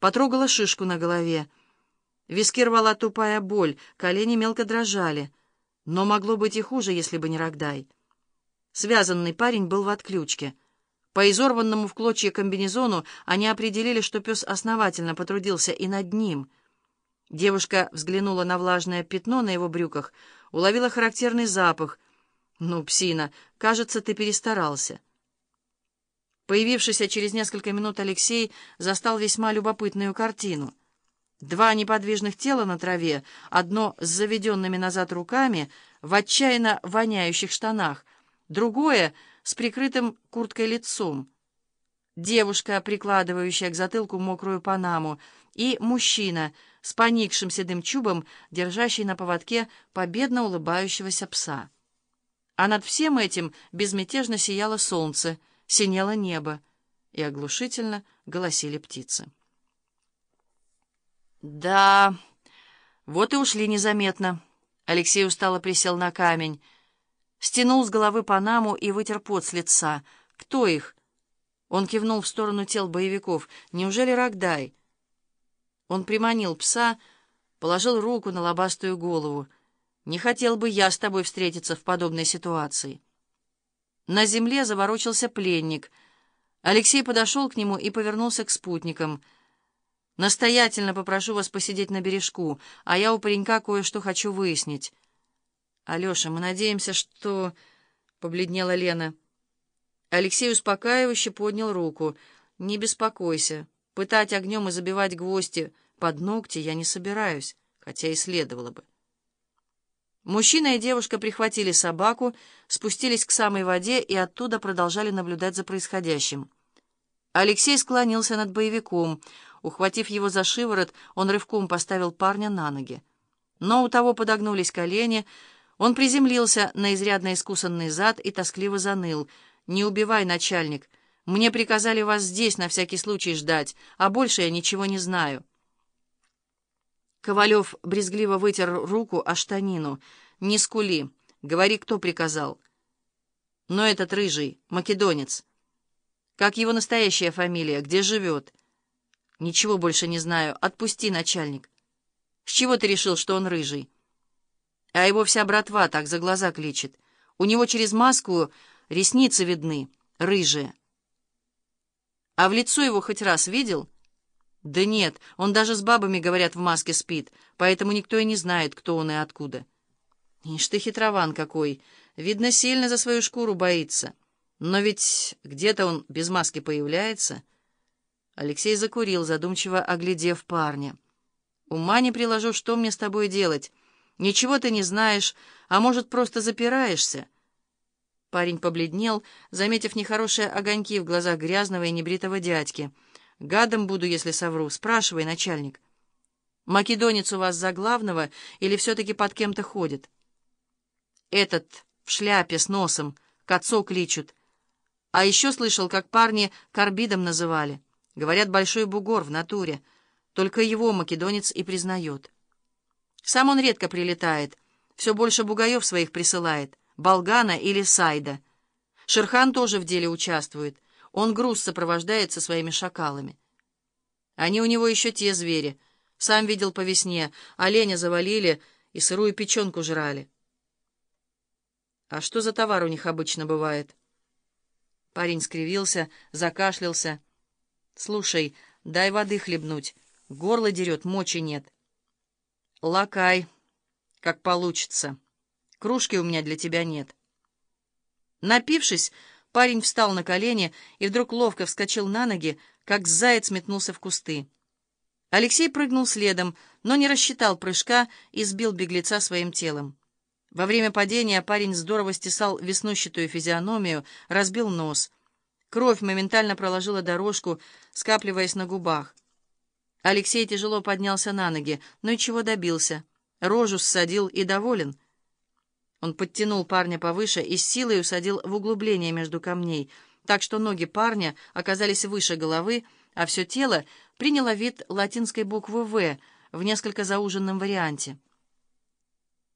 Потрогала шишку на голове. Виски рвала тупая боль, колени мелко дрожали. Но могло быть и хуже, если бы не Рогдай. Связанный парень был в отключке. По изорванному в клочья комбинезону они определили, что пес основательно потрудился и над ним. Девушка взглянула на влажное пятно на его брюках, уловила характерный запах. «Ну, псина, кажется, ты перестарался». Появившийся через несколько минут Алексей застал весьма любопытную картину. Два неподвижных тела на траве, одно с заведенными назад руками, в отчаянно воняющих штанах, другое с прикрытым курткой лицом. Девушка, прикладывающая к затылку мокрую панаму, и мужчина с поникшим седым чубом, держащий на поводке победно улыбающегося пса. А над всем этим безмятежно сияло солнце — синело небо, и оглушительно голосили птицы. «Да, вот и ушли незаметно». Алексей устало присел на камень, стянул с головы панаму и вытер пот с лица. «Кто их?» Он кивнул в сторону тел боевиков. «Неужели Рогдай?» Он приманил пса, положил руку на лобастую голову. «Не хотел бы я с тобой встретиться в подобной ситуации». На земле заворочился пленник. Алексей подошел к нему и повернулся к спутникам. «Настоятельно попрошу вас посидеть на бережку, а я у паренька кое-что хочу выяснить». «Алеша, мы надеемся, что...» — побледнела Лена. Алексей успокаивающе поднял руку. «Не беспокойся. Пытать огнем и забивать гвозди под ногти я не собираюсь, хотя и следовало бы». Мужчина и девушка прихватили собаку, спустились к самой воде и оттуда продолжали наблюдать за происходящим. Алексей склонился над боевиком. Ухватив его за шиворот, он рывком поставил парня на ноги. Но у того подогнулись колени, он приземлился на изрядно искусанный зад и тоскливо заныл. «Не убивай, начальник. Мне приказали вас здесь на всякий случай ждать, а больше я ничего не знаю». Ковалев брезгливо вытер руку о штанину. «Не скули. Говори, кто приказал». «Но этот рыжий, македонец. Как его настоящая фамилия? Где живет?» «Ничего больше не знаю. Отпусти, начальник». «С чего ты решил, что он рыжий?» «А его вся братва так за глаза кличет. У него через маску ресницы видны, рыжие». «А в лицо его хоть раз видел?» Да нет, он даже с бабами, говорят, в маске спит, поэтому никто и не знает, кто он и откуда. Ишь ты хитрован какой! Видно, сильно за свою шкуру боится. Но ведь где-то он без маски появляется. Алексей закурил, задумчиво оглядев парня. Ума не приложу, что мне с тобой делать. Ничего ты не знаешь, а может, просто запираешься. Парень побледнел, заметив нехорошие огоньки в глазах грязного и небритого дядьки — Гадом буду, если совру. Спрашивай, начальник. Македонец у вас за главного или все-таки под кем-то ходит? Этот в шляпе с носом, к отцу кличут. А еще слышал, как парни карбидом называли. Говорят, большой бугор в натуре. Только его македонец и признает. Сам он редко прилетает. Все больше бугаев своих присылает. Болгана или Сайда. Шерхан тоже в деле участвует. Он груз сопровождает со своими шакалами. Они у него еще те звери. Сам видел по весне. Оленя завалили и сырую печенку жрали. А что за товар у них обычно бывает? Парень скривился, закашлялся. Слушай, дай воды хлебнуть. Горло дерет, мочи нет. Лакай, как получится. Кружки у меня для тебя нет. Напившись, Парень встал на колени и вдруг ловко вскочил на ноги, как заяц метнулся в кусты. Алексей прыгнул следом, но не рассчитал прыжка и сбил беглеца своим телом. Во время падения парень здорово стесал веснущатую физиономию, разбил нос. Кровь моментально проложила дорожку, скапливаясь на губах. Алексей тяжело поднялся на ноги, но и чего добился. Рожу ссадил и доволен — он подтянул парня повыше и с силой усадил в углубление между камней, так что ноги парня оказались выше головы, а все тело приняло вид латинской буквы «В» в несколько зауженном варианте.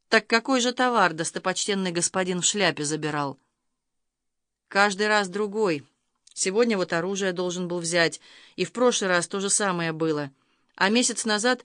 «Так какой же товар достопочтенный господин в шляпе забирал?» «Каждый раз другой. Сегодня вот оружие должен был взять, и в прошлый раз то же самое было. А месяц назад